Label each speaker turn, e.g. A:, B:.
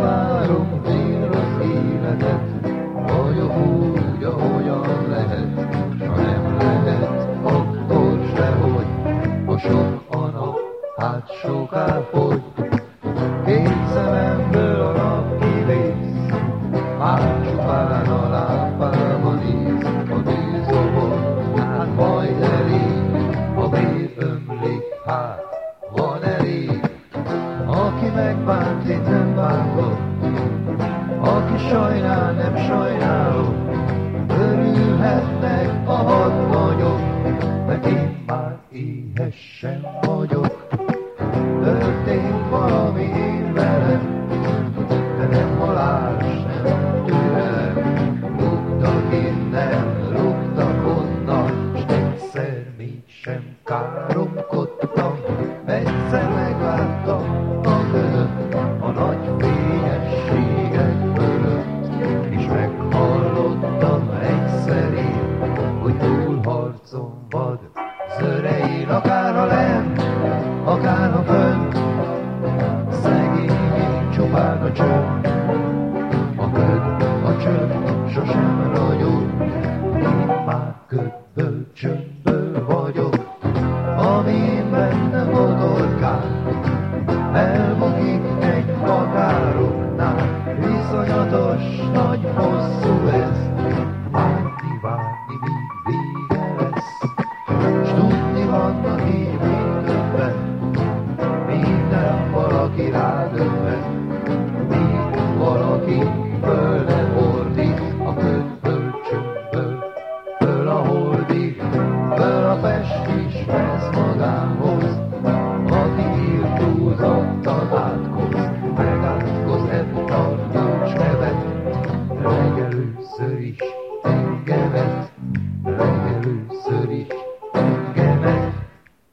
A: várom, én az életet, vagyok úgy, ahogyan lehet, ha nem lehet, akkor sehogy, ha sok a nap, hát soká fogy. Két szememből a nap kivész, hát csupán a bántom, aki sajnál, nem sajnálom, örülhetnek a hadnagyok, mert én már éhesen vagyok. Történt túlharcom vad, zörein, akár a lent, akár a fönt, szegény még csupán a csönd, a köd, a csönd sosem ragyog, én már ködből, csöndből vagyok, ami benne botorkál, elbukik egy akároknál, viszonyatos, nagy, hosszú ez, ordít, a ködből, a holdig, föl a pest is vesz magához, aki írt túlzottan áll.